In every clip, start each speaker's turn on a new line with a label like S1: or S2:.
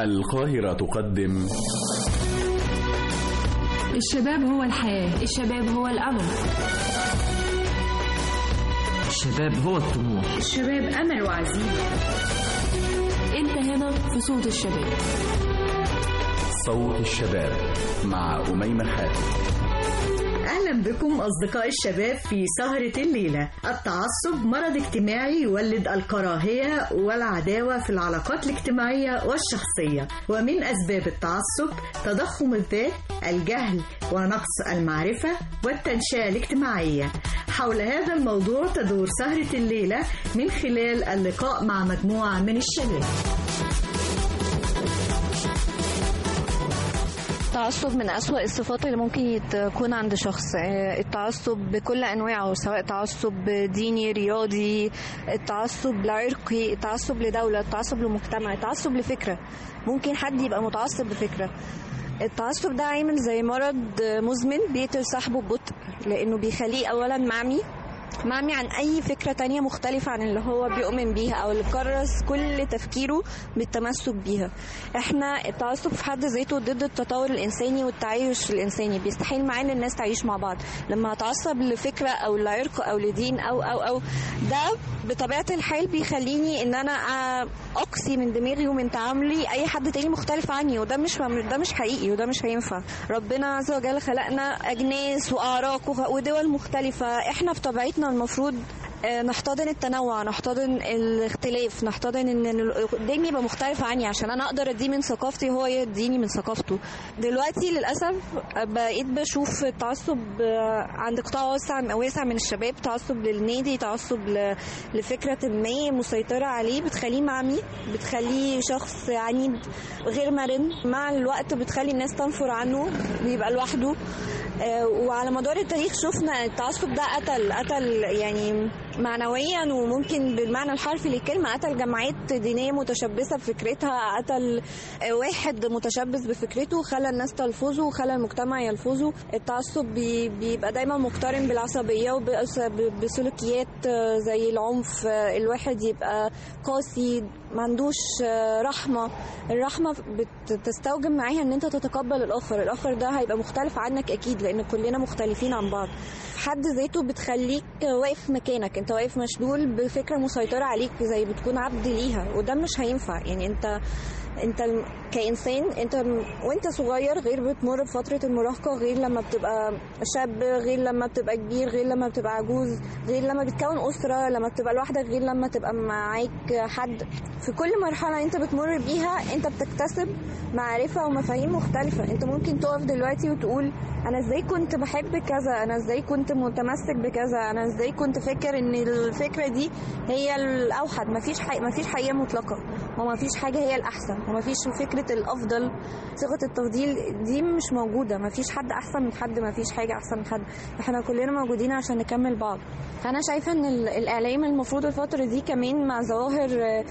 S1: القاهرة تقدم.
S2: الشباب هو الحياة
S3: الشباب هو الأمل
S4: الشباب هو الطموح.
S2: الشباب أمل وعزيمة.
S3: أنت هنا في صوت الشباب.
S1: صوت الشباب مع أميمة حاتم
S5: أهلا بكم أصدقاء الشباب في سهرة الليلة. التعصب مرض اجتماعي يولد الكراهية والعداوة في العلاقات الاجتماعية والشخصية. ومن أسباب التعصب تضخم الذات الجهل ونقص المعرفة والتنشئة الاجتماعية. حول هذا الموضوع تدور سهرة الليلة من خلال اللقاء مع مجموعة من الشباب.
S6: التعصب من أسوأ الصفات اللي ممكن تكون عند شخص. آه، التعصب بكل أنواعه سواء تعصب ديني رياضي التعصب لعرقي التعصب لدولة التعصب لمجتمع التعصب لفكرة. ممكن حد يبقى متعصب بفكرة. التعصب ده عامل زي مرض مزمن بيقتل صاحبه ببطء لأنه بيخليه أولا معمي معمي عن أي فكرة تانية مختلفة عن اللي هو بيؤمن بيها أو اللي كرس كل تفكيره بالتمسك بيها. إحنا التعصب في حد ذاته ضد التطور الإنساني والتعايش الإنساني. بيستحيل معاه إن الناس تعيش مع بعض. لما هتعصب لفكرة أو لعرق أو لدين أو أو أو ده بطبيعة الحال بيخليني إن أنا أقصي من دماغي ومن تعاملي أي حد تاني مختلف عني. وده مش ده مش حقيقي وده مش هينفع. ربنا عز وجل خلقنا أجناس وأعراق ودول مختلفة. إحنا في طبيعتنا المفروض آه، نحتضن التنوع نحتضن الاختلاف نحتضن إن اللي قدامي يبقى مختلف عني عشان أنا أقدر أديه من ثقافتي وهو يديني من ثقافته. دلوقتي للأسف بقيت بشوف التعصب آه، عند قطاع واسع واسع من الشباب تعصب للنادي تعصب لفكرة ما مسيطرة عليه بتخليه معمي بتخليه شخص عنيد غير مرن. مع الوقت بتخلي الناس تنفر عنه بيبقى لوحده. آه، وعلى مدار التاريخ شفنا التعصب ده قتل قتل يعني معنويا وممكن بالمعنى الحرفي للكلمة قتل جماعات دينية متشبثة بفكرتها قتل آه، واحد متشبث بفكرته خلى الناس تلفظه وخلى المجتمع يلفظه. التعصب بي- بيبقى دايما مقترن بالعصبية وبسلوكيات زي العنف آه، الواحد يبقى قاسي ما عندوش آه، رحمة. الرحمة بتستوجب معاها إن أنت تتقبل الآخر. الآخر ده هيبقى مختلف عنك أكيد لأن كلنا مختلفين عن بعض. حد ذاته بتخليك واقف مكانك. انت واقف مشلول بفكرة مسيطرة عليك زي بتكون عبد ليها وده مش هينفع. يعني انت انت كإنسان انت وانت صغير غير بتمر بفترة المراهقة غير لما بتبقى شاب غير لما بتبقى كبير غير لما بتبقى عجوز غير لما بتكون أسرة لما بتبقى لوحدك غير لما تبقى معاك حد. في كل مرحلة انت بتمر بيها انت بتكتسب معرفة ومفاهيم مختلفة. انت ممكن تقف دلوقتي وتقول أنا إزاي كنت بحب كذا؟ أنا إزاي كنت متمسك بكذا؟ أنا إزاي كنت فاكر إن الفكرة دي هي الأوحد؟ مفيش حقيقة مفيش حقيقه مطلقة ومفيش حاجة هي الأحسن. ومفيش فكرة الأفضل صيغه التفضيل دي مش موجودة. مفيش حد أحسن من حد مفيش حاجة أحسن من حد. إحنا كلنا موجودين عشان نكمل بعض. فانا شايفة إن ال- الإعلام المفروض الفترة دي كمان مع ظواهر آه،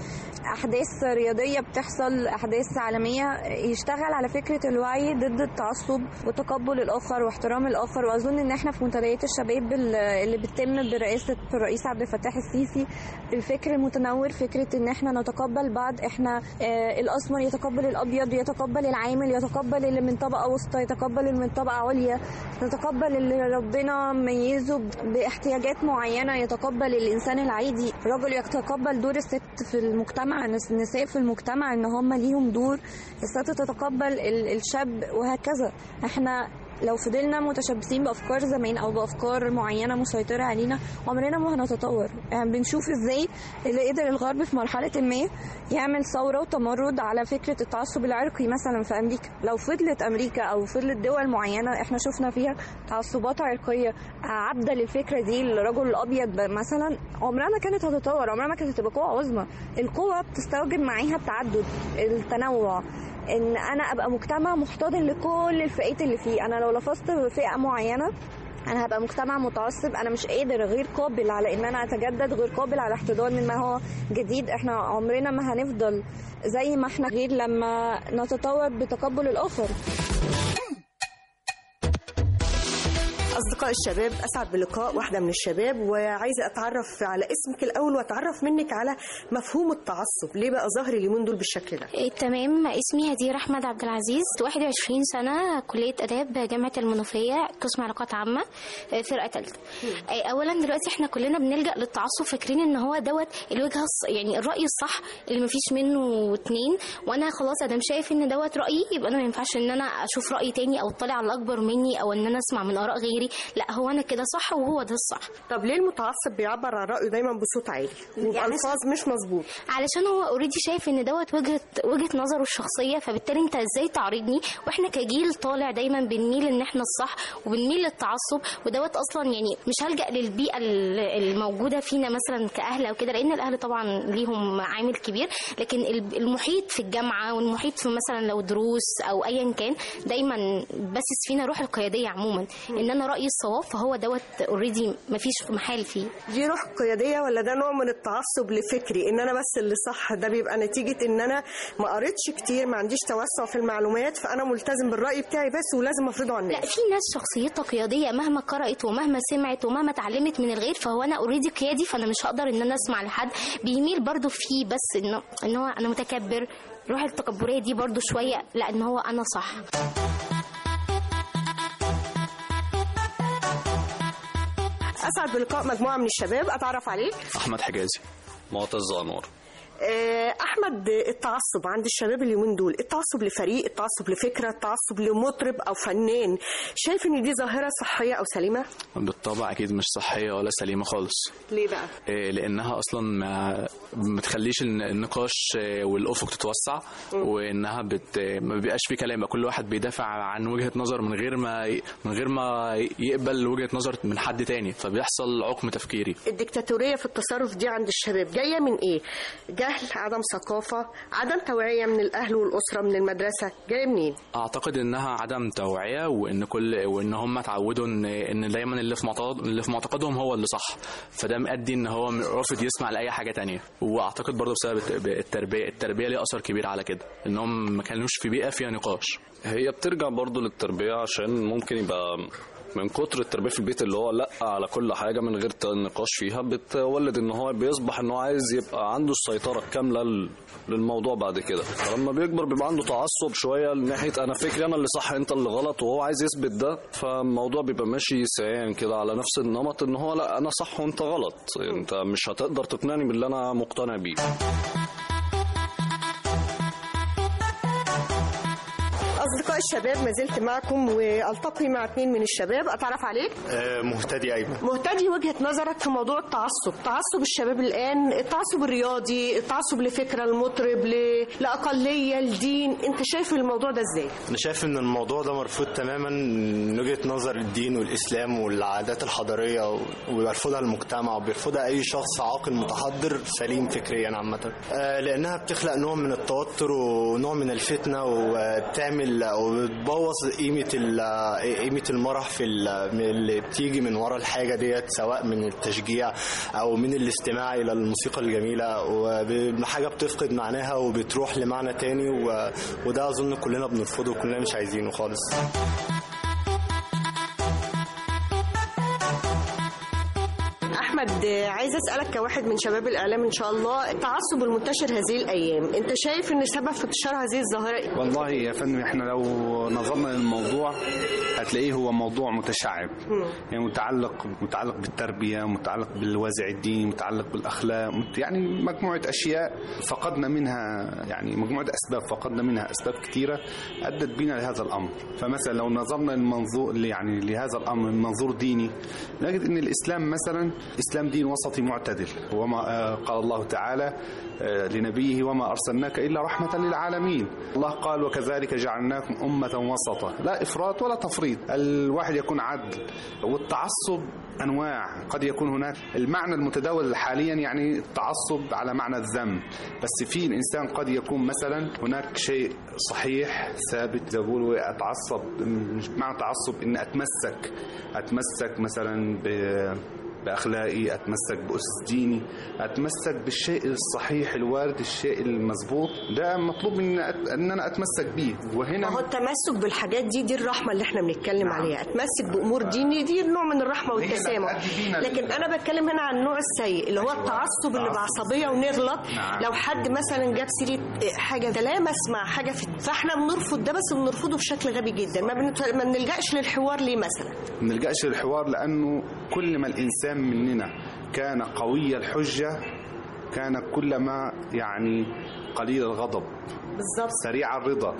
S6: أحداث رياضية بتحصل أحداث عالمية يشتغل على فكرة الوعي ضد التعصب وتقبل الآخر واحترام الآخر. وأظن إن إحنا في منتديات الشباب ال- اللي بتتم برئاسة الرئيس عبد الفتاح السيسي الفكر المتنور فكرة إن إحنا نتقبل بعض. إحنا آه، الأسمر يتقبل الأبيض يتقبل العامل يتقبل اللي من طبقة وسطى يتقبل اللي من طبقة عليا. نتقبل اللي ربنا ميزه باحتياجات معينة يتقبل الإنسان العادي. الرجل يتقبل دور الست في المجتمع النس- النساء في المجتمع إن هم ليهم دور. الست تتقبل ال- الشاب وهكذا. إحنا لو فضلنا متشبثين بأفكار زمان أو بأفكار معينة مسيطرة علينا عمرنا ما هنتطور. يعني بنشوف إزاي اللي قدر الغرب في مرحلة ما يعمل ثورة وتمرد على فكرة التعصب العرقي مثلا في أمريكا. لو فضلت أمريكا أو فضلت دول معينة إحنا شفنا فيها تعصبات عرقية. عبده للفكرة دي الرجل الابيض مثلا عمرها ما كانت هتتطور عمرها ما كانت هتبقى قوة عظمى. القوة بتستوجب معاها التعدد التنوع. إن أنا أبقى مجتمع محتضن لكل الفئات اللي فيه أنا لو لفظت فئه معينة أنا هبقى مجتمع متعصب أنا مش قادر غير قابل على إن أنا أتجدد غير قابل على احتضان ما هو جديد. إحنا عمرنا ما هنفضل زي ما إحنا غير لما نتطور بتقبل الآخر.
S7: أصدقاء الشباب أسعد بلقاء واحدة من الشباب وعايزة أتعرف على اسمك الأول وأتعرف منك على مفهوم التعصب. ليه بقى ظاهر اليومين دول بالشكل ده؟
S8: إيه، تمام. اسمي هدير احمد عبد العزيز 21 سنة كلية آداب جامعة المنوفية قسم علاقات عامة آه، فرقة ثالثه اولا دلوقتي إحنا كلنا بنلجأ للتعصب فاكرين إن هو دوت الوجهه الص- يعني الرأي الصح اللي مفيش منه اتنين. وأنا خلاص أدام شايف إن دوت رأيي يبقى أنا ما ينفعش إن أنا أشوف رأي تاني أو اطلع على الاكبر مني أو إن أنا أسمع من آراء غيري. لا هو أنا كده صح وهو ده الصح.
S7: طب ليه المتعصب بيعبر عن رأيه دايما بصوت عالي؟ وبألفاظ مش مظبوط.
S8: علشان هو already شايف إن دوت وجهه وجهة نظره الشخصية فبالتالي أنت إزاي تعارضني وإحنا كجيل طالع دايما بنميل إن إحنا الصح وبنميل للتعصب ودوت أصلا يعني مش هلجأ للبيئة ال- الموجودة فينا مثلا كأهل أو كده لأن الأهل طبعا ليهم عامل كبير لكن ال- المحيط في الجامعة والمحيط في مثلا لو دروس أو ايا كان دايما بسس فينا روح القيادية عموما. إن أنا رأيي الصواب فهو دوت already مفيش محال فيه.
S7: دي روح قيادية ولا ده نوع من التعصب لفكري؟ إن أنا بس اللي صح ده بيبقى نتيجة إن أنا ما قريتش كتير ما عنديش توسع في المعلومات فأنا ملتزم بالرأي بتاعي بس ولازم أفرضه على الناس.
S8: في ناس شخصيتها قيادية مهما قرأت ومهما سمعت ومهما اتعلمت من الغير فهو أنا already قيادي فأنا مش هقدر إن أنا أسمع لحد. بيميل برضو فيه بس انه إن هو أنا متكبر. روح التكبرية دي برضو شوية لا ان هو أنا صح.
S7: أسعد بلقاء مجموعة من الشباب أتعرف عليك.
S1: أحمد حجازي
S9: معتز
S7: أنور. أحمد التعصب عند الشباب اليومين دول التعصب لفريق التعصب لفكرة التعصب لمطرب أو فنان. شايف إن دي ظاهرة صحية أو سليمة؟
S1: بالطبع أكيد مش صحية ولا سليمة خالص.
S7: ليه بقى؟
S1: إيه، لأنها أصلا ما تخليش الن- النقاش إيه، والأفق تتوسع وإنها بت ما بيبقاش في كلام. كل واحد بيدافع عن وجهة نظر من غير ما من غير ما يقبل وجهة نظر من حد تاني. فبيحصل عقم تفكيري.
S7: الدكتاتوريه في التصرف دي عند الشباب جاية من إيه؟ جهل عدم ثقافة عدم توعية من الأهل والأسرة من المدرسة. جاية منين؟
S1: أعتقد إنها عدم توعية وإن كل وإن هم اتعودوا إن إن دايما اللي في معتقد اللي في معتقدهم هو اللي صح. فده مؤدي إن هو رافض يسمع لأي حاجة تانية. وأعتقد برضه بسبب الت- التربية التربية ليها أثر كبير على كده. انهم ما كانوش في بيئة فيها نقاش.
S9: هي بترجع برضو للتربية عشان ممكن يبقى من كتر التربية في البيت اللي هو لأ على كل حاجة من غير نقاش فيها بتولد إن هو بيصبح إن هو عايز يبقى عنده السيطرة الكاملة ل- للموضوع بعد كده. فلما بيكبر بيبقى عنده تعصب شوية لناحية أنا فكري أنا اللي صح أنت اللي غلط وهو عايز يثبت ده. فالموضوع بيبقى ماشي سيان كده على نفس النمط إن هو لأ أنا صح وأنت غلط. أنت مش هتقدر تقنعني باللي أنا مقتنع بيه.
S7: الشباب ما زلت معكم والتقي مع اثنين من الشباب. أتعرف عليك؟
S10: آه، مهتدي أيمن.
S7: مهتدي وجهة نظرك في موضوع التعصب. تعصب الشباب الآن التعصب الرياضي التعصب لفكرة المطرب ل... لأقلية لدين. أنت شايف الموضوع ده إزاي؟
S10: أنا شايف إن الموضوع ده مرفوض تماما من وجهة نظر الدين والإسلام والعادات الحضارية وبيرفضها المجتمع وبيرفضها أي شخص عاقل متحضر سليم فكريا عامة. آه، لأنها بتخلق نوع من التوتر ونوع من الفتنة وبتعمل وبتبوظ قيمة قيمة المرح في اللي بتيجي من ورا الحاجة ديت سواء من التشجيع أو من الاستماع إلى الموسيقى الجميلة وحاجة بتفقد معناها وبتروح لمعنى تاني. وده أظن كلنا بنرفضه وكلنا مش عايزينه خالص
S7: أحمد عايزه أسألك كواحد من شباب الإعلام إن شاء الله التعصب المنتشر هذه الأيام أنت شايف إن سبب في انتشار هذه الظاهرة إيه؟
S11: والله يا فندم إحنا لو نظرنا للموضوع هتلاقيه هو موضوع متشعب. يعني متعلق متعلق بالتربية متعلق بالوازع الديني متعلق بالأخلاق يعني مجموعة أشياء فقدنا منها يعني مجموعة أسباب فقدنا منها أسباب كثيره أدت بنا لهذا الأمر. فمثلا لو نظرنا المنظور يعني لهذا الأمر من منظور ديني نجد إن الإسلام مثلا اسلام دين وسطي معتدل. وما آه، قال الله تعالى آه، لنبيه وما أرسلناك إلا رحمة للعالمين. الله قال وكذلك جعلناكم أمة وسطا. لا إفراط ولا تفريط. الواحد يكون عدل والتعصب أنواع. قد يكون هناك المعنى المتداول حاليا يعني التعصب على معنى الذم بس في الإنسان قد يكون مثلا هناك شيء صحيح ثابت أتعصب مش معنى تعصب ان أتمسك. أتمسك مثلا بأخلاقي أتمسك بأسس ديني أتمسك بالشيء الصحيح الوارد الشيء المظبوط. ده مطلوب مني أت- إن أنا أتمسك بيه. وهنا
S7: هو التمسك بالحاجات دي دي الرحمة اللي إحنا بنتكلم عليها. أتمسك بأمور ديني دي نوع من
S11: اللي
S7: والتسامح. لكن أنا بتكلم هنا عن النوع السيء اللي هو التعصب اللي بعصبية ونغلط.
S11: نعم.
S7: لو حد مثلا جاب سيرة حاجة تلامس مع حاجة في فإحنا بنرفض ده بس بنرفضه بشكل غبي جدا. ما, بنلجأش للحوار ليه مثلا؟
S11: ما نلجاش للحوار لأنه كل ما الانسان مننا كان قوي الحجة كان كلما يعني قليل الغضب.
S7: بالظبط
S11: سريع الرضا.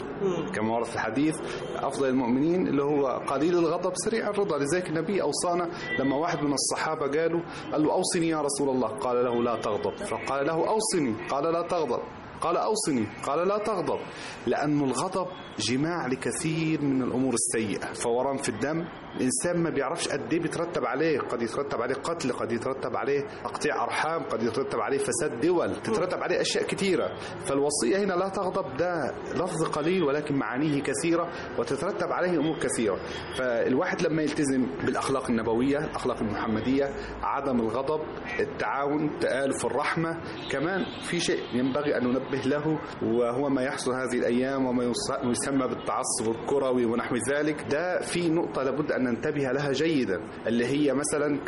S11: كما ورد في الحديث أفضل المؤمنين اللي هو قليل الغضب سريع الرضا. لذلك النبي أوصانا لما واحد من الصحابة قالوا قال له أوصني يا رسول الله. قال له لا تغضب. فقال له أوصني. قال لا تغضب. قال أوصني. قال لا تغضب. لأن الغضب جماع لكثير من الأمور السيئة. فوران في الدم الانسان ما بيعرفش قد إيه بيترتب عليه. قد يترتب عليه قتل قد يترتب عليه تقطيع أرحام قد يترتب عليه فساد دول تترتب عليه أشياء كثيره فالوصية هنا لا تغضب ده لفظ قليل ولكن معانيه كثيرة وتترتب عليه أمور كثيرة. فالواحد لما يلتزم بالأخلاق النبوية الأخلاق المحمدية عدم الغضب التعاون التآلف الرحمة كمان في شيء ينبغي أن ننبه له وهو ما يحصل هذه الأيام وما يسمى بالتعصب الكروي ونحو ذلك. ده في نقطة لابد أن ننتبه لها جيدا اللي هي مثلا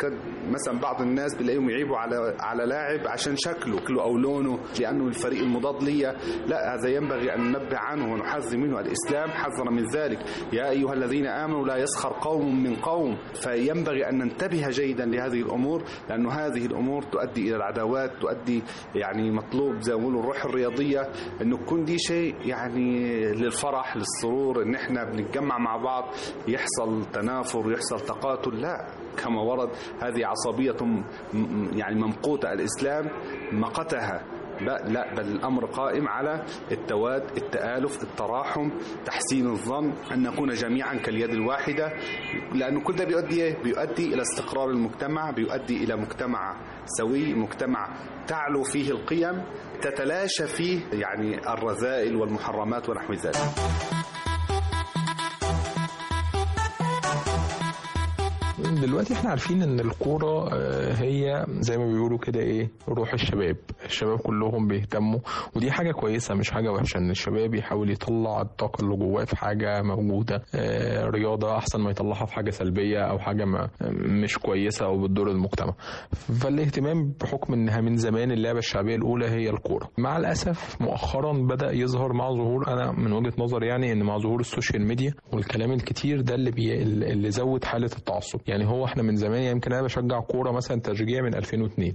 S11: مثلا بعض الناس بنلاقيهم يعيبوا على على لاعب عشان شكله شكله أو لونه لأنه الفريق المضاد ليا. لا هذا ينبغي أن ننبه عنه ونحذر منه. الإسلام حذر من ذلك. يا أيها الذين آمنوا لا يسخر قوم من قوم. فينبغي أن ننتبه جيدا لهذه الأمور لأنه هذه الأمور تؤدي إلى العداوات تؤدي يعني مطلوب زي ما الروح الرياضية. إنه تكون دي شيء يعني للفرح للسرور إن إحنا بنتجمع مع بعض يحصل تنافر يحصل تقاتل؟ لا كما ورد هذه م- يعني ممقوتة. الإسلام مقتها لا بل الأمر قائم على التواد التآلف التراحم تحسين الظن أن نكون جميعا كاليد الواحدة. لأنه كل ده بيؤدي إيه؟ بيؤدي إلى استقرار المجتمع بيؤدي إلى مجتمع سوي مجتمع تعلو فيه القيم تتلاشى فيه يعني الرذائل والمحرمات ونحو ذلك.
S12: دلوقتي إحنا عارفين إن الكورة آه، هي زي ما بيقولوا كده إيه روح الشباب. الشباب كلهم بيهتموا ودي حاجة كويسة مش حاجة وحشة إن الشباب يحاول يطلع الطاقة اللي جواه في حاجة موجودة. آه، رياضة أحسن ما يطلعها في حاجة سلبية أو حاجة ما مش كويسة أو بتضر المجتمع. فالاهتمام بحكم إنها من زمان اللعبة الشعبية الأولى هي الكورة. مع الأسف مؤخرا بدأ يظهر مع ظهور أنا من وجهة نظري يعني إن مع ظهور ال social media والكلام الكتير ده اللي بي... اللي زود حالة التعصب. يعني هو إحنا من زمان يعني يمكن أنا بشجع كورة مثلا تشجيع من 2002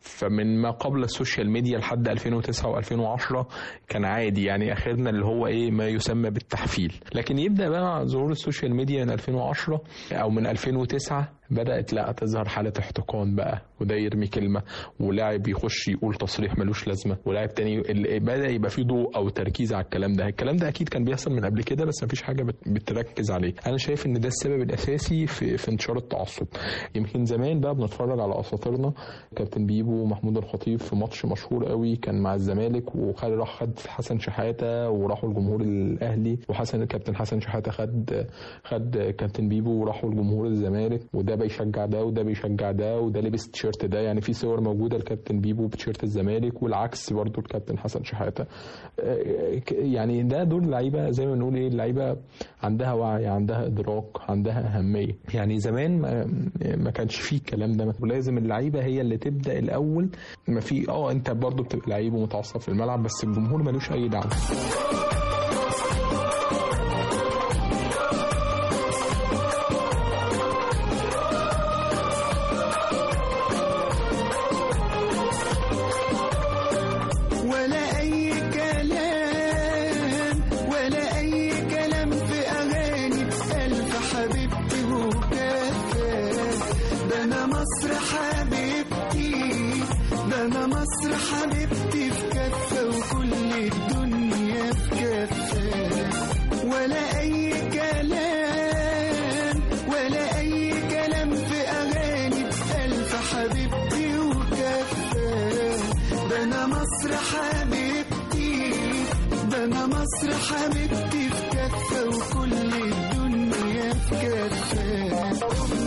S12: فمن ما قبل ال social media لحد 2009 و2010 كان عادي يعني اخرنا اللي هو إيه ما يسمى بالتحفيل. لكن يبدأ بقى ظهور ال social media من 2010 أو من 2009 بدأت لا تظهر حالة احتقان بقى وده يرمي كلمة ولاعب يخش يقول تصريح ملوش لازمة ولاعب تاني بدأ يبقى فيه ضوء أو تركيز على الكلام ده. الكلام ده أكيد كان بيحصل من قبل كده بس مفيش حاجة بت- بتركز عليه. أنا شايف إن ده السبب الأساسي في في انتشار التعصب. يمكن زمان بقى بنتفرج على أساطيرنا. كابتن بيبو ومحمود الخطيب في ماتش مشهور قوي كان مع الزمالك وخد راح خد حسن شحاتة وراحوا الجمهور الأهلي وحسن الكابتن حسن شحاتة خد خد كابتن بيبو وراحوا الجمهور الزمالك وده بيشجع ده وده بيشجع ده وده لبس التيشيرت ده. يعني في صور موجودة الكابتن بيبو بتيشيرت الزمالك والعكس برضو الكابتن حسن شحاتة. آه، يعني ده دول لعيبة زي ما بنقول إيه اللعيبه عندها وعي عندها إدراك عندها أهمية. يعني زمان ما, ما كانش فيه الكلام ده. ولازم اللعيبة هي اللي تبدأ الأول. ما في آه أنت برضو بتبقى لعيب ومتعصب في الملعب بس الجمهور ملوش
S13: أي دعوة. أنا مصر حبيبتي في كفة وكل الدنيا في كفة. ولا أي كلام ولا أي كلام في أغاني ألف حبيبتي وكفى ده أنا مصر حبيبتي ده أنا مصر حبيبتي في كفة وكل الدنيا في كفة.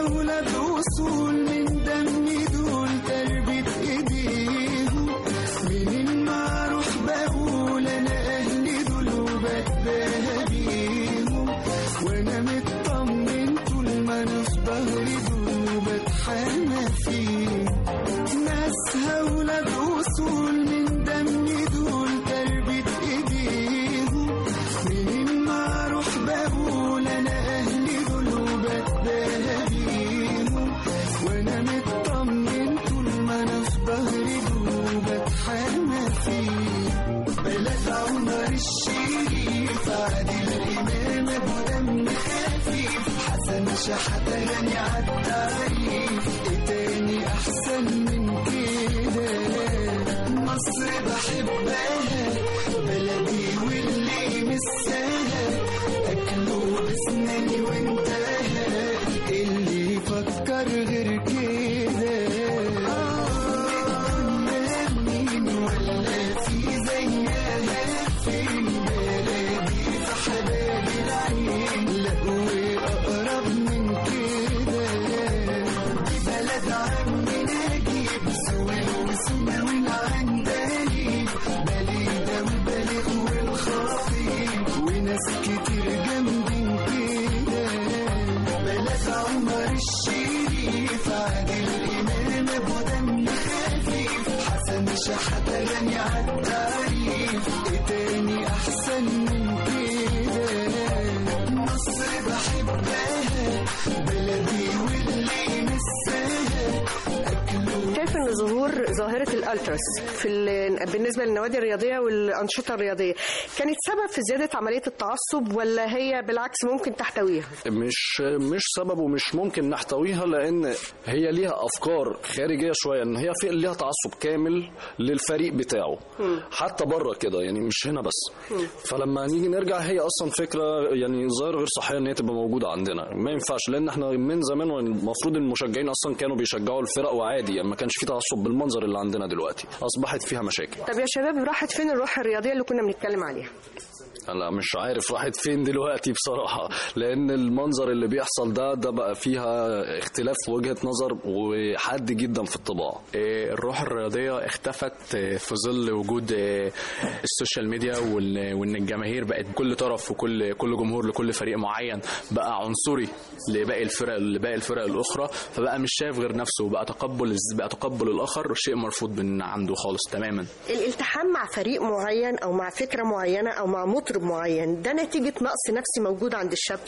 S13: ناسها ولاد وصول من حسن ظاهرة الألتراس في
S7: ال- بالنسبة للنوادي الرياضية والأنشطة الرياضية. كانت سبب في زيادة عملية التعصب ولا هي بالعكس ممكن تحتويها؟
S9: مش مش سبب ومش ممكن نحتويها لأن هي ليها أفكار خارجية شوية إن هي في ليها تعصب كامل للفريق بتاعه. حتى بره كده يعني مش هنا بس. فلما نيجي نرجع هي أصلا فكرة يعني ظاهرة غير صحية إن هي تبقى موجودة عندنا. ما ينفعش لأن إحنا من زمان والمفروض المشجعين أصلا كانوا بيشجعوا الفرق وعادي يعني ما كانش في تعصب بالمنظر اللي عندنا دلوقتي. أصبحت فيها مشاكل.
S7: طب يا شباب راحت فين الروح الرياضية اللي كنا بنتكلم عليها؟
S9: Yeah. أنا مش عارف راحت فين دلوقتي بصراحة لأن المنظر اللي بيحصل ده ده بقى فيها اختلاف وجهة نظر وحاد جدا في الطباع.
S1: إيه، الروح الرياضية اختفت إيه، في ظل وجود إيه، ال social media وال- وإن الجماهير بقت كل طرف وكل كل جمهور لكل فريق معين بقى عنصري لباقي الفرق لباقي الفرق الأخرى فبقى مش شايف غير نفسه بقى تقبل بقى تقبل الآخر شيء مرفوض من عنده خالص تماما.
S7: الالتحام مع فريق معين أو مع فكرة معينة أو مع مطرب معين. ده نتيجة نقص نفسي موجود عند الشاب.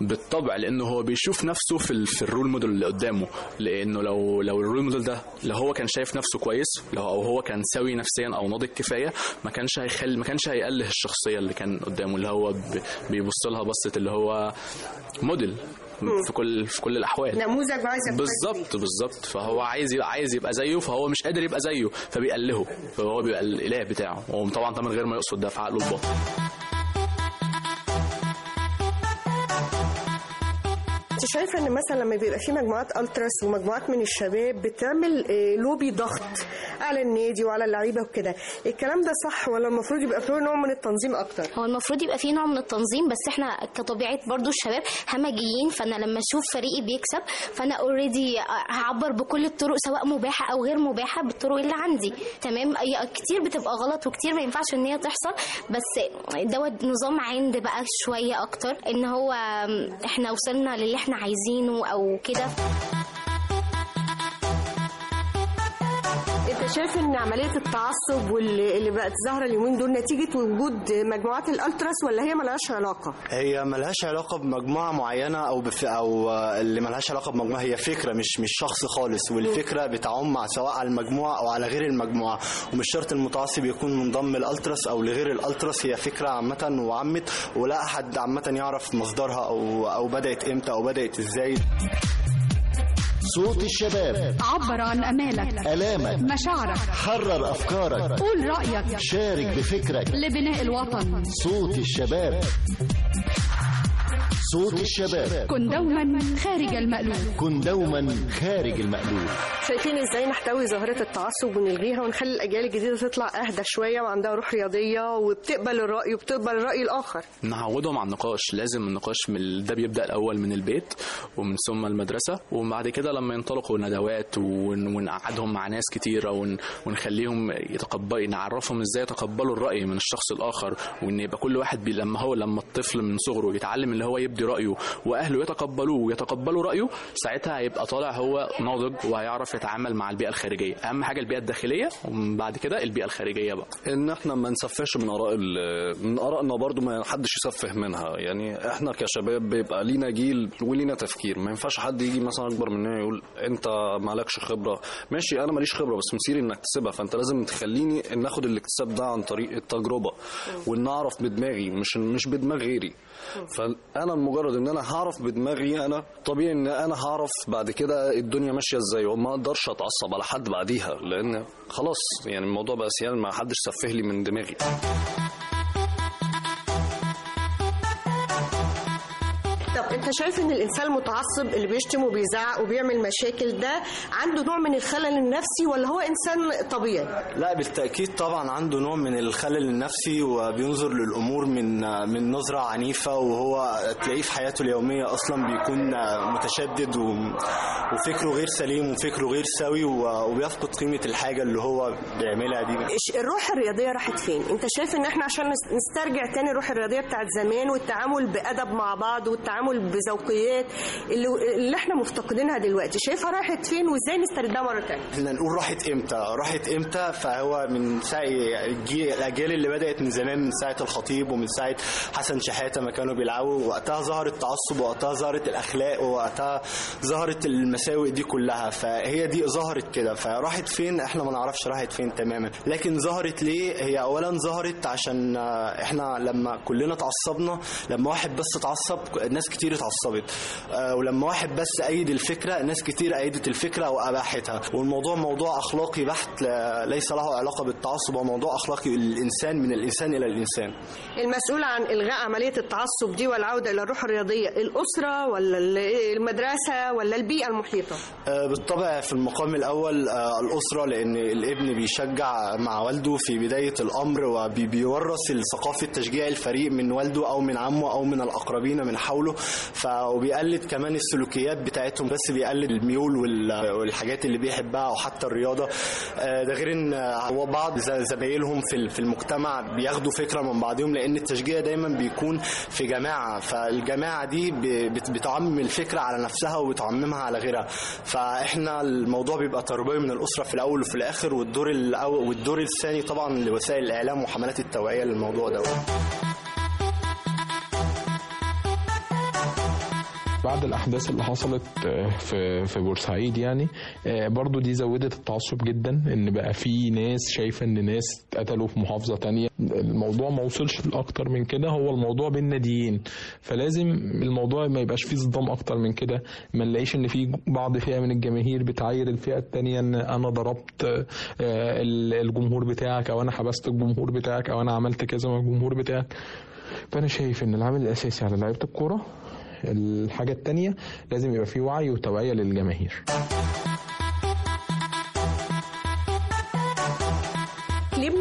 S1: بالطبع لأنه هو بيشوف نفسه في في ال role model اللي قدامه. لأنه لو لو ال role model ده لو هو كان شايف نفسه كويس لو أو هو كان سوي نفسيا أو ناضج كفاية ما كانش هيخلي ما كانش هيأله الشخصية اللي كان قدامه اللي هو بيبص لها بصة اللي هو موديل في كل في كل الأحوال.
S7: نموذج يبقى
S1: بالظبط بالظبط. فهو عايز يبقى عايز يبقى زيه فهو مش قادر يبقى زيه فبيقلهه فهو بيبقى الإله بتاعه. وهو طبعا ده من غير ما يقصد ده في عقله الباطن.
S7: شايفة إن مثلا لما بيبقى في مجموعات ألتراس ومجموعات من الشباب بتعمل آه، لوبي ضغط على النادي وعلى اللعيبة وكده الكلام ده صح ولا المفروض يبقى فيه نوع من التنظيم أكتر؟
S8: هو المفروض يبقى فيه نوع من التنظيم بس إحنا كطبيعة برضو الشباب همجيين فأنا لما أشوف فريقي بيكسب فأنا already هعبر بكل الطرق سواء مباحة أو غير مباحة بالطرق اللي عندي. تمام؟ كتير بتبقى غلط وكتير ما ينفعش إن هي تحصل بس دوت نظام عند بقى شوية أكتر إن هو إحنا وصلنا للي إحنا عايزينه أو كده.
S7: شايف إن عملية التعصب واللي اللي بقت ظاهرة اليومين دول نتيجة وجود مجموعات الألتراس ولا هي ملهاش علاقة؟
S10: هي ملهاش علاقة بمجموعة معينة أو بف... آه، اللي ملهاش علاقة بمجموعة هي فكرة مش مش شخص خالص. والفكرة بتعم سواء على المجموعة أو على غير المجموعة. ومش شرط المتعصب يكون منضم الألتراس أو لغير الألتراس. هي فكرة عامة وعمت ولا أحد عامة يعرف مصدرها أو أو بدأت إمتى أو بدأت إزاي.
S14: صوت الشباب.
S2: عبر عن أمالك.
S14: آلامك.
S2: مشاعرك.
S14: حرر أفكارك.
S2: قول رأيك.
S14: شارك بفكرك.
S2: لبناء الوطن.
S14: صوت الشباب. صوت الشباب.
S2: كن دوما خارج المألوف.
S14: كن دوما خارج المألوف.
S7: شايفين إزاي نحتوي ظاهرة التعصب ونلغيها ونخلي الأجيال الجديدة تطلع أهدى شوية وعندها روح رياضية وبتقبل الرأي وبتقبل الرأي الآخر.
S1: نعودهم على النقاش لازم النقاش من ده بيبدأ الأول من البيت ومن ثم المدرسة وبعد كده لما ينطلقوا ندوات ون- ونقعدهم مع ناس كتيرة ون- ونخليهم يتقبل نعرفهم إزاي يتقبلوا الرأي من الشخص الآخر وإن يبقى كل واحد بي لما هو لما الطفل من صغره يتعلم اللي هو يبدي رأيه وأهله يتقبلوه ويتقبلوا رأيه ساعتها هيبقى طالع هو ناضج وهيعرف يتعامل مع البيئة الخارجية. أهم حاجة البيئة الداخلية وبعد كده البيئة الخارجية بقى.
S9: إن إحنا ما نسفهش من آراء ال- من آرائنا برضو ما حدش يسفه منها. يعني إحنا كشباب بيبقى لينا جيل ولينا تفكير. ما ينفعش حد يجي مثلا أكبر مننا يقول أنت مالكش خبرة. ماشي أنا ماليش خبرة بس مسيري إنك تكتسبها فأنت لازم تخليني إن ناخد الاكتساب ده عن طريق التجربة. وإن أعرف بدماغي مش مش بدماغ غيري. فأنا مجرد إن أنا هعرف بدماغي أنا طبيعي إن أنا هعرف بعد كده الدنيا ماشية إزاي وما أقدرش أتعصب على حد بعديها لأن خلاص يعني الموضوع بقى سيان ما حدش سفه لي من دماغي.
S7: انت شايف إن الإنسان المتعصب اللي بيشتم وبيزعق وبيعمل مشاكل ده عنده نوع من الخلل النفسي ولا هو إنسان طبيعي؟
S10: لا بالتأكيد طبعا عنده نوع من الخلل النفسي وبينظر للأمور من من نظرة عنيفة وهو تلاقيه في حياته اليومية أصلا بيكون متشدد وفكره غير سليم وفكره غير سوي وبيفقد قيمة الحاجة اللي هو بيعملها دي.
S7: إيش- الروح الرياضية راحت فين؟ أنت شايف إن إحنا عشان نس- نسترجع تاني الروح الرياضية بتاعت زمان والتعامل بأدب مع بعض والتعامل بذوقيات اللي, اللي إحنا مفتقدينها دلوقتي. شايفها راحت فين وازاي نستردها مرة تانية؟
S10: إحنا نقول راحت إمتى؟ راحت إمتى؟ فهو من الجيل الأجيال اللي بدأت من زمان من ساعة الخطيب ومن ساعة حسن شحاتة ما كانوا بيلعبوا وقتها ظهر التعصب وقتها ظهرت الأخلاق ووقتها ظهرت المساوئ دي كلها. فهي دي ظهرت كده. فراحت فين؟ إحنا ما نعرفش راحت فين تماما. لكن ظهرت ليه؟ هي اولا ظهرت عشان إحنا لما كلنا اتعصبنا لما واحد بس اتعصب ناس كتير اتعصبت. آه، ولما واحد بس أيد الفكرة ناس كتير أيدت الفكرة وأباحتها. والموضوع موضوع أخلاقي بحت ليس له علاقة بالتعصب هو موضوع أخلاقي للانسان من الإنسان إلى الإنسان.
S7: المسؤول عن إلغاء عملية التعصب دي والعودة إلى الروح الرياضية الأسرة ولا ال- المدرسة ولا البيئة المحيطة؟
S10: آه، بالطبع في المقام الأول آه، الأسرة لأن الابن بيشجع مع والده في بداية الأمر وبيورث ثقافة تشجيع الفريق من والده أو من عمه أو من الأقربين من حوله. وبيقلد كمان السلوكيات بتاعتهم بس بيقلد الميول وال- والحاجات اللي بيحبها أو حتى الرياضة. آه، ده غير آه، هو بعض زمايلهم في ال- في المجتمع بياخدوا فكرة من بعضهم لأن التشجيع دايما بيكون في جماعة. فالجماعة دي بتعمم الفكرة على نفسها وبتعممها على غيرها. فإحنا الموضوع بيبقى تربوي من الأسرة في الأول وفي الآخر والدور الأول والدور الثاني طبعا لوسائل الإعلام وحملات التوعية للموضوع ده.
S12: بعد الأحداث اللي حصلت آه، في في بورسعيد يعني آه، برضو دي زودت التعصب جدا إن بقى في ناس شايفة إن ناس اتقتلوا في محافظة تانية. الموضوع ما وصلش لأكتر من كده هو الموضوع بين ناديين. فلازم الموضوع ما يبقاش فيه صدام أكتر من كده ما نلاقيش إن في بعض فئة من الجماهير بتعاير الفئة التانية إن أنا ضربت آه، ال- الجمهور بتاعك أو أنا حبست الجمهور بتاعك أو أنا عملت كذا مع الجمهور بتاعك. فأنا شايف إن العامل الأساسي على لعيبة الكورة الحاجة التانية لازم يبقى في وعي وتوعية للجماهير.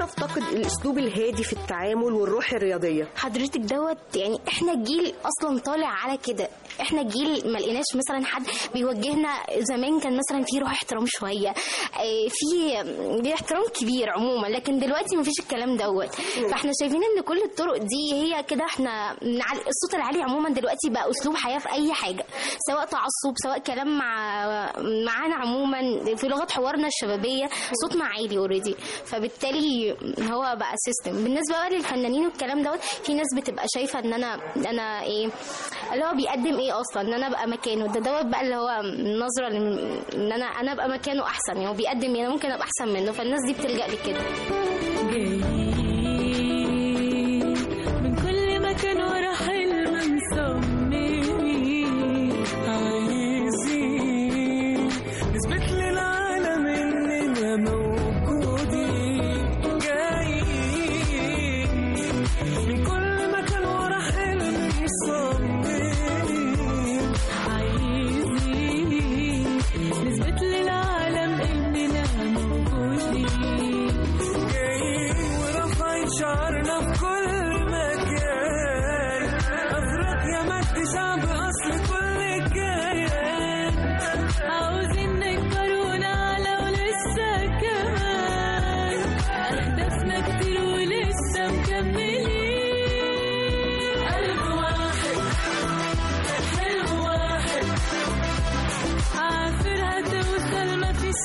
S7: ليه بنفتقد الأسلوب الهادي في التعامل والروح الرياضية؟
S8: حضرتك دوت يعني إحنا الجيل أصلا طالع على كده. إحنا جيل ما لقيناش مثلا حد بيوجهنا. زمان كان مثلا في روح احترام شوية. آه، في احترام كبير عموما لكن دلوقتي مفيش الكلام دوت. فإحنا شايفين إن كل الطرق دي هي كده إحنا الصوت العالي عموما دلوقتي بقى أسلوب حياة في أي حاجة. سواء تعصب سواء كلام مع معانا عموما. في لغة حوارنا الشبابية صوتنا عالي already فبالتالي هو بقى system بالنسبة بقى للفنانين والكلام دوت في ناس بتبقى شايفة إن أنا أنا إيه اللي هو بيقدم إيه أصلا؟ إن أنا أبقى مكانه. ده دوت بقى اللي هو النظره إن أنا أنا أبقى مكانه أحسن. يعني هو بيقدم إيه أنا ممكن أبقى أحسن منه. فالناس دي بتلجأ لكده.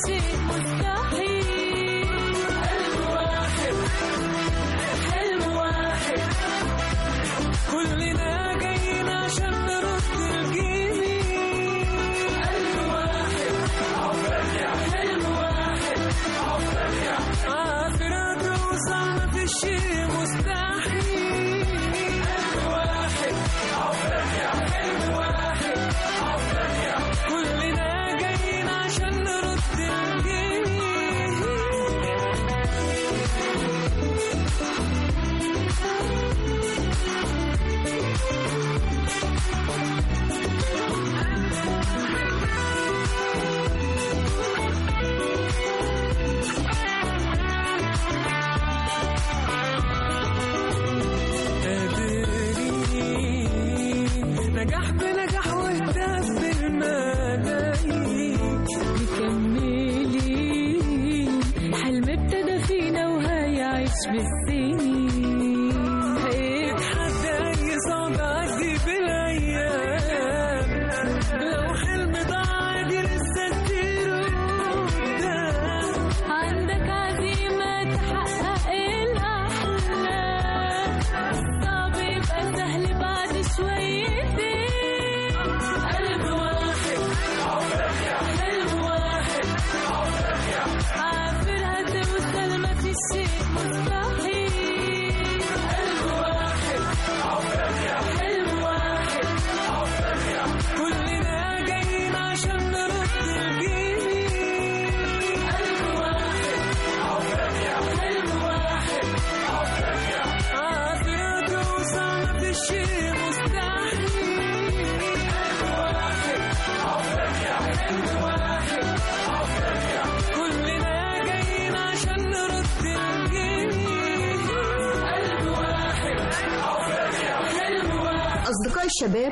S15: مفيش شيء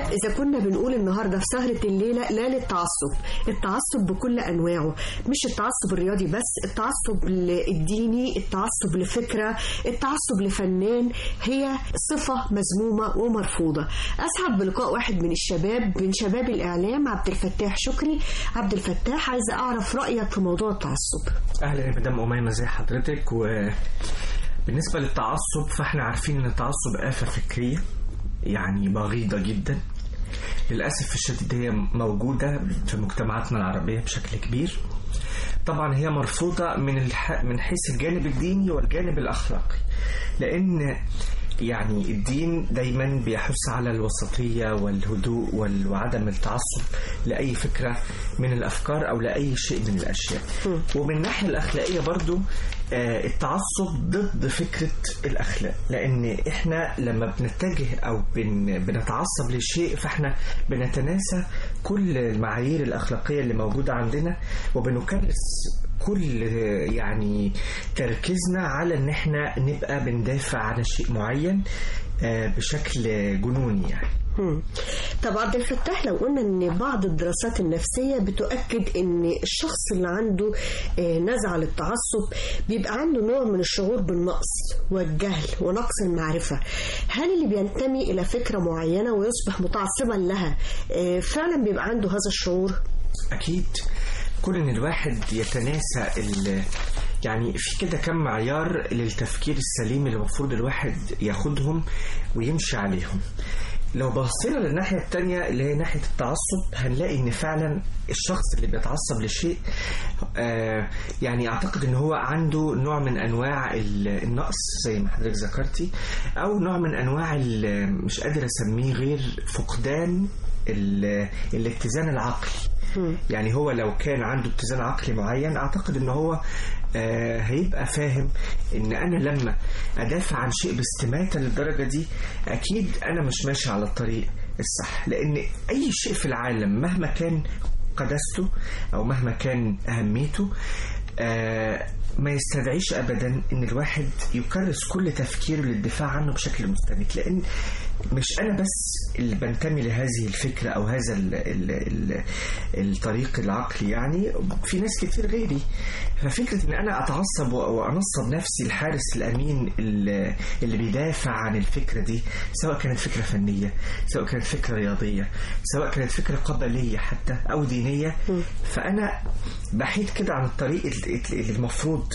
S5: إذا كنا بنقول النهاردة في سهرة الليلة لا للتعصب التعصب بكل أنواعه مش التعصب الرياضي بس التعصب الديني التعصب لفكرة التعصب لفنان هي صفة مذمومة ومرفوضة. أسعد بلقاء واحد من الشباب من شباب الإعلام عبد الفتاح شكري. عبد الفتاح عايزة أعرف رأيك في موضوع التعصب.
S4: أهلا يا مدام اميمه زي حضرتك وبالنسبه للتعصب فإحنا عارفين إن التعصب آفة فكرية يعني بغيضة جدا. للأسف الشديد هي موجودة في مجتمعاتنا العربية بشكل كبير. طبعا هي مرفوضة من الح... من حيث الجانب الديني والجانب الأخلاقي لأن يعني الدين دايما بيحث على الوسطية والهدوء وال- وعدم التعصب لأي فكرة من الأفكار أو لأي شيء من الأشياء. ومن الناحية الأخلاقية برضو آه، التعصب ضد فكرة الأخلاق. لأن إحنا لما بنتجه أو بن بنتعصب لشيء فإحنا بنتناسى كل المعايير الأخلاقية اللي موجودة عندنا وبنكرس كل يعني تركيزنا على إن إحنا نبقى بندافع على شيء معين آه، بشكل جنوني يعني.
S7: طب عبد الفتاح لو قلنا إن بعض الدراسات النفسية بتؤكد إن الشخص اللي عنده آه، نزعة للتعصب بيبقى عنده نوع من الشعور بالنقص والجهل ونقص المعرفة. هل اللي بينتمي إلى فكرة معينة ويصبح متعصبا لها آه، فعلا بيبقى عنده هذا الشعور؟
S4: أكيد. كون إن الواحد يتناسى يعني في كده كم معيار للتفكير السليم اللي المفروض الواحد ياخدهم ويمشي عليهم. لو بصينا للناحية التانية اللي هي ناحية التعصب هنلاقي إن فعلا الشخص اللي بيتعصب لشيء آه يعني أعتقد إن هو عنده نوع من أنواع ال- النقص زي ما حضرتك ذكرتي أو نوع من أنواع ال- مش قادر أسميه غير فقدان ال- الاتزان العقلي. يعني هو لو كان عنده اتزان عقلي معين أعتقد إن هو آه هيبقى فاهم إن أنا لما أدافع عن شيء باستماتة للدرجة دي أكيد أنا مش ماشي على الطريق الصح. لأن أي شيء في العالم مهما كان قدسته أو مهما كان أهميته آه ما يستدعيش ابدا إن الواحد يكرس كل تفكيره للدفاع عنه بشكل مستميت لأن مش أنا بس اللي بنتمي لهذه الفكرة أو هذا ال ال ال الطريق العقلي يعني في ناس كتير غيري. ففكرة إن أنا أتعصب وأنصب نفسي الحارس الأمين اللي بيدافع عن الفكرة دي سواء كانت فكرة فنية سواء كانت فكرة رياضية سواء كانت فكرة قبلية حتى أو دينية. فأنا بحيد كده عن الطريق اللي المفروض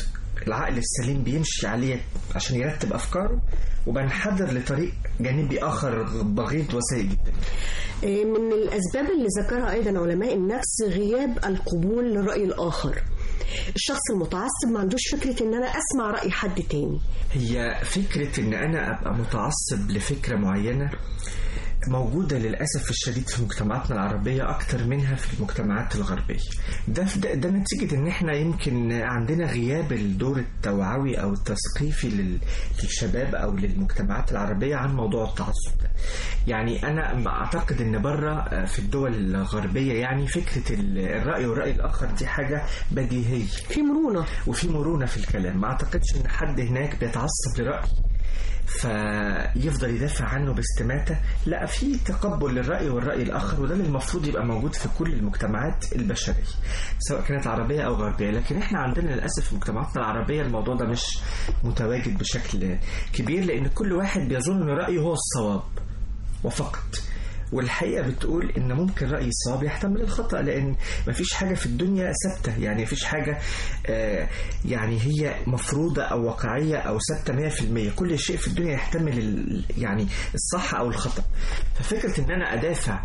S4: العقل السليم بيمشي عليه عشان يرتب أفكاره وبنحدر لطريق جانبي اخر بغيض وسيء جدا.
S7: آه، من الأسباب اللي ذكرها أيضا علماء النفس غياب القبول للرأي الآخر. الشخص المتعصب ما عندوش فكرة إن أنا أسمع رأي حد تاني.
S4: هي فكرة إن أنا أبقى متعصب لفكرة معينة موجودة للأسف الشديد في مجتمعاتنا العربية أكتر منها في المجتمعات الغربية. ده, ده, ده نتيجة إن إحنا يمكن عندنا غياب الدور التوعوي أو التثقيفي لل- للشباب أو للمجتمعات العربية عن موضوع التعصب ده. يعني أنا أعتقد إن بره في الدول الغربية يعني فكرة ال- الرأي والرأي الآخر دي حاجة بديهية.
S7: في مرونة.
S4: وفي مرونة في الكلام. ما أعتقدش إن حد هناك بيتعصب لرأي فيفضل يدافع عنه باستماتة. لا في تقبل للرأي والرأي الآخر وده اللي المفروض يبقى موجود في كل المجتمعات البشرية سواء كانت عربية أو غربية. لكن إحنا عندنا للأسف في مجتمعاتنا العربية الموضوع ده مش متواجد بشكل كبير لأن كل واحد بيظن رأيه هو الصواب وفقط. والحقيقة بتقول إن ممكن رأي الصواب يحتمل الخطأ لأن مفيش حاجة في الدنيا ثابتة. يعني مفيش حاجة آه يعني هي مفروضة أو واقعية أو ثابتة 100% كل شيء في الدنيا يحتمل يعني الصح أو الخطأ. ففكرة إن أنا أدافع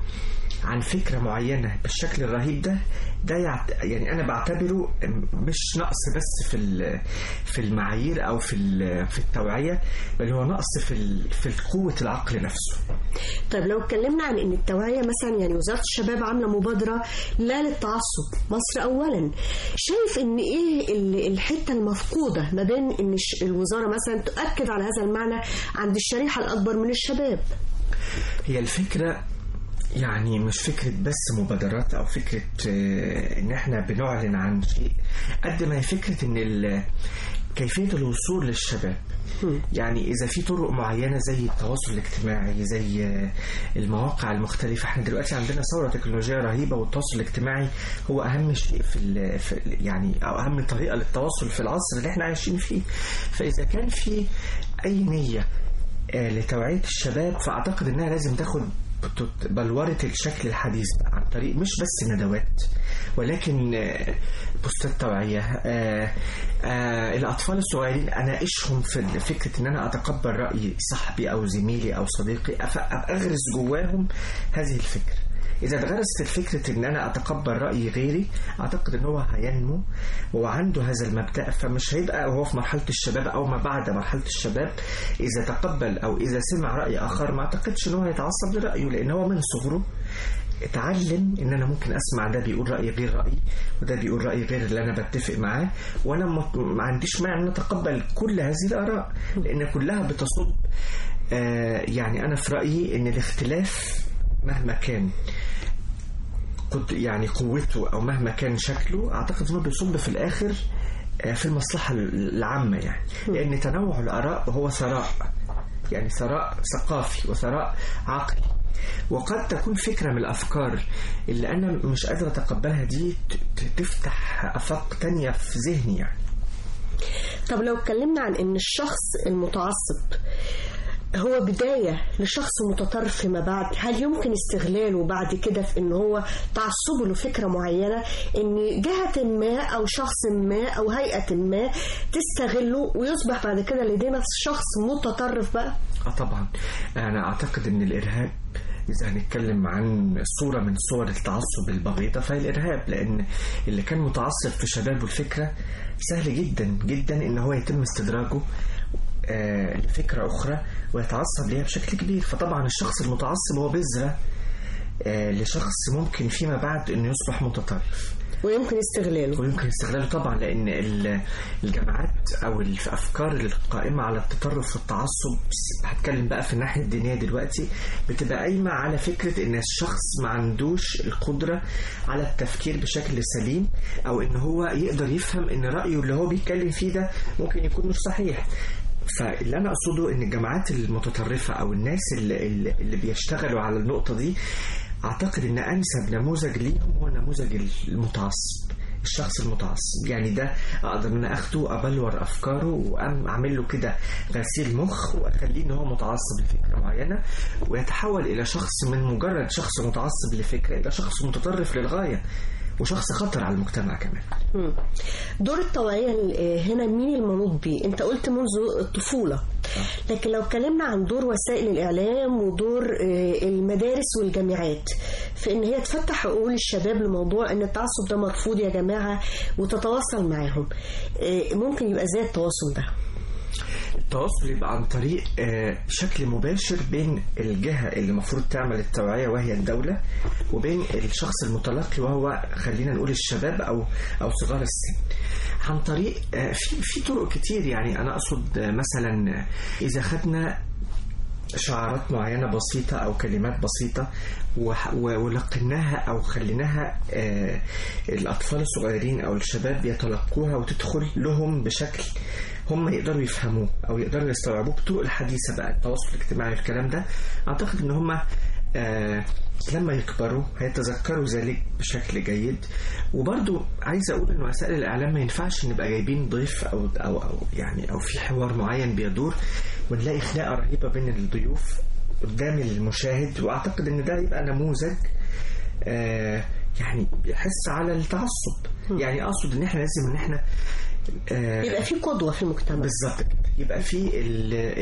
S4: عن فكرة معينة بالشكل الرهيب ده ده. يعني أنا بعتبره مش نقص بس في في المعايير أو في في التوعية بل هو نقص في ال- في قوة العقل نفسه
S7: طيب لو اتكلمنا عن إن التوعية مثلا يعني وزارة الشباب عاملة مبادرة لا للتعصب مصر اولا شايف إن إيه ال- الحتة المفقودة ما بين إن الش- الوزارة مثلا تؤكد على هذا المعنى عند الشريحة الأكبر من الشباب
S4: هي الفكرة يعني مش فكرة بس مبادرات أو فكرة آه، إن إحنا بنعلن عن شيء قد ما هي فكرة إن كيفية الوصول للشباب. يعني إذا في طرق معينة زي التواصل الاجتماعي زي آه، المواقع المختلفة إحنا دلوقتي عندنا ثورة تكنولوجية رهيبة والتواصل الاجتماعي هو أهم شيء في, في يعني أو أهم طريقة للتواصل في العصر اللي إحنا عايشين فيه. فإذا كان في أي نية آه، لتوعية الشباب فأعتقد إنها لازم تاخد بلورة الشكل الحديث عن طريق مش بس ندوات ولكن آه، بوستات توعية آه، آه، الأطفال الصغيرين أناقشهم في فكرة إن أنا أتقبل رأي صاحبي أو زميلي أو صديقي أغرس جواهم هذه الفكرة. إذا اتغرست الفكرة إن أنا أتقبل رأي غيري أعتقد إن هو هينمو وعنده هذا المبدأ فمش هيبقى وهو في مرحلة الشباب أو ما بعد مرحلة الشباب. إذا تقبل أو إذا سمع رأي آخر ما أعتقدش إن هو هيتعصب لرأيه لأن هو من صغره. اتعلم إن أنا ممكن أسمع ده بيقول رأي غير رايي وده بيقول رأي غير اللي أنا بتفق معاه. وأنا ما ما عنديش مانع إن أتقبل كل هذه الآراء لأن كلها بتصب آه يعني أنا في رأيي إن الاختلاف مهما كان كنت يعني قوته أو مهما كان شكله أعتقد انه بيصب في الآخر آه، في المصلحة العامة يعني. لأن تنوع الآراء هو ثراء يعني ثراء ثقافي وثراء عقلي. وقد تكون فكرة من الأفكار اللي أنا مش قادر أتقبلها دي تفتح آفاق تانية في ذهني يعني.
S7: طب لو اتكلمنا عن إن الشخص المتعصب هو بداية لشخص متطرف فيما بعد. هل يمكن استغلاله بعد كده في إن هو تعصبه لفكرة معينة؟ إن جهة ما أو شخص ما أو هيئة ما تستغله ويصبح بعد كده لدينا شخص متطرف بقى؟
S4: آه طبعا. أنا أعتقد إن الإرهاب إذا هنتكلم عن صورة من صور التعصب البغيضه فهي الارهاب لأن اللي كان متعصب في شبابه الفكرة سهل جدا جدا إن هو يتم استدراجه آه، لفكره أخرى ويتعصب ليها بشكل كبير. فطبعا الشخص المتعصب هو بذرة آه، لشخص ممكن فيما بعد إنه يصبح متطرف.
S7: ويمكن استغلاله.
S4: ويمكن استغلاله طبعا لأن ال- الجماعات أو الأفكار القائمة على التطرف والتعصب هتكلم بقى في الناحية الدينية دلوقتي بتبقى قايمة على فكرة إن الشخص ما عندوش القدرة على التفكير بشكل سليم أو إن هو يقدر يفهم إن رأيه اللي هو بيتكلم فيه ده ممكن يكون مش صحيح. فاللي أنا أقصده إن الجماعات المتطرفة أو الناس اللي, اللي بيشتغلوا على النقطة دي أعتقد إن أنسب نموذج ليهم هو النموذج المتعصب الشخص المتعصب. يعني ده أقدر إن أخده ابلور أفكاره واعمل له كده غسيل مخ وأخليه إن هو متعصب لفكرة معينة ويتحول إلى شخص من مجرد شخص متعصب لفكرة إلى شخص متطرف للغاية. وشخص خطر على المجتمع كمان.
S7: دور التوعية ال- هنا مين المنوط بيه؟ انت قلت منذ الطفولة. لكن لو اتكلمنا عن دور وسائل الإعلام ودور آه، المدارس والجامعات في ان هي تفتح عقول الشباب لموضوع إن التعصب ده مرفوض يا جماعة وتتواصل معاهم آه، ممكن يبقى إزاي التواصل ده.
S4: التواصل يبقى عن طريق آه، بشكل مباشر بين الجهة اللي المفروض تعمل التوعية وهي الدولة وبين الشخص المتلقي وهو خلينا نقول الشباب أو أو صغار السن. عن طريق آه، في في طرق كتير. يعني أنا أقصد مثلا إذا خدنا شعارات معينة بسيطة أو كلمات بسيطة ولقناها أو خليناها آه، الأطفال الصغيرين أو الشباب يتلقوها وتدخل لهم بشكل هم يقدروا يفهموه أو يقدروا يستوعبوه بالطرق الحديثة بقى التواصل الاجتماعي والكلام ده. أعتقد إن هم آه لما يكبروا هيتذكروا ذلك بشكل جيد. وبرضو عايز أقول ان وسائل الإعلام ما ينفعش نبقى جايبين ضيف أو أو أو يعني أو في حوار معين بيدور ونلاقي خناقة رهيبة بين الضيوف قدام المشاهد. وأعتقد إن ده يبقى نموذج آه يعني بيحس على التعصب. يعني أقصد إن إحنا لازم إن إحنا
S7: يبقى في قدوة في المجتمع.
S4: بالظبط. كده يبقى في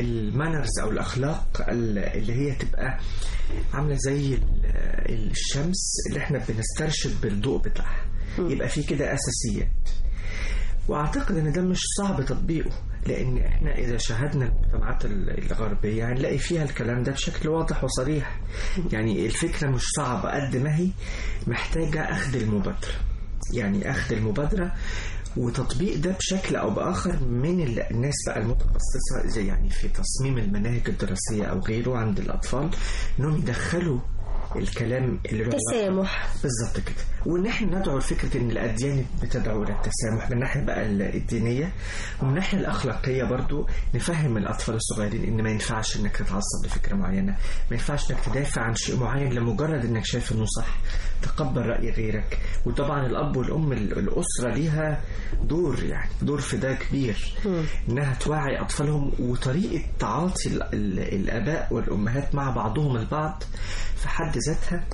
S4: المانرز أو الأخلاق ال- اللي هي تبقى عاملة زي ال- الشمس اللي إحنا بنسترشد بالضوء بتاعها. يبقى في كده أساسيات. وأعتقد إن ده مش صعب تطبيقه لأن إحنا إذا شاهدنا المجتمعات ال- الغربية هنلاقي فيها الكلام ده بشكل واضح وصريح. يعني الفكرة مش صعبة قد ما هي محتاجة أخذ المبادرة. يعني أخذ المبادرة وتطبيق ده بشكل أو بآخر من ال- الناس بقى المتخصصة يعني في تصميم المناهج الدراسية أو غيره عند الأطفال إنهم يدخلوا الكلام اللي
S7: تسامح.
S4: بالظبط كده. وإن إحنا ندعو لفكرة إن الأديان بتدعو إلى التسامح من الناحيه بقى ال- الدينية ومن الناحيه الأخلاقية برضو نفهم الأطفال الصغيرين إن ما ينفعش إنك تتعصب لفكرة معينة ما ينفعش إنك تدافع عن شيء معين لمجرد إنك شايف إنه صح. تقبل رأي غيرك. وطبعا الأب والأم ال- الأسرة ليها دور يعني دور في ده كبير إنها توعي أطفالهم وطريقة تعاطي ال- ال- الآباء والأمهات مع بعضهم البعض في حد ذاتها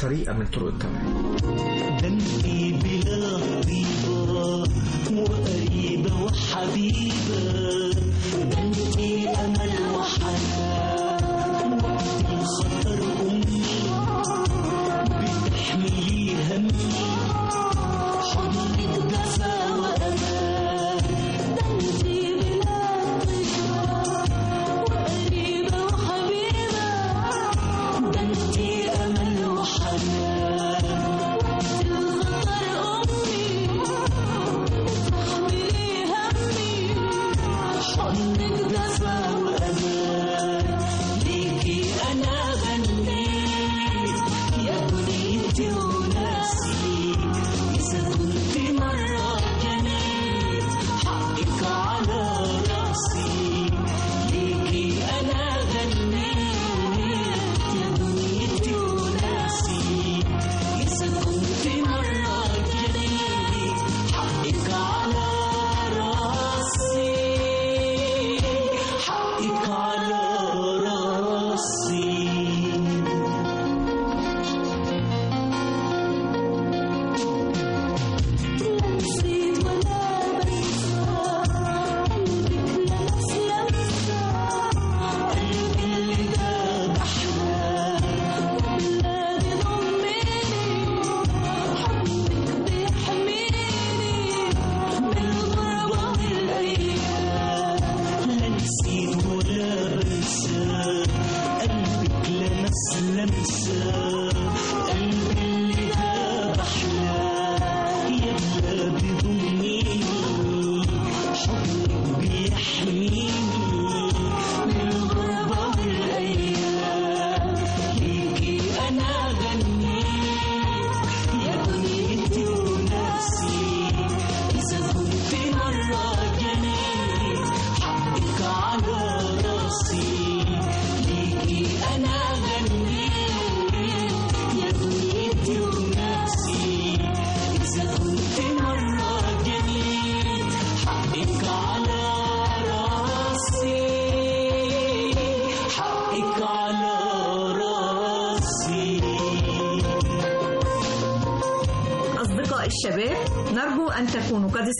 S4: طريقة من طرق التوعيه
S15: بنتي بلا طيبة وقريبة وحبيبة. بنتي أمل الخطر أمي بتحملي همي.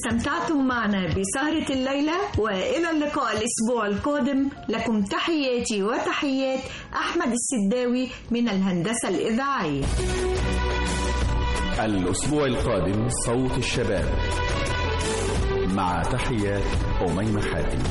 S5: استمتعتم معنا بسهرة الليلة وإلى اللقاء الأسبوع القادم. لكم تحياتي وتحيات أحمد السداوي من الهندسة الإذاعية.
S16: الأسبوع القادم صوت الشباب. مع تحيات أميمة حاتم.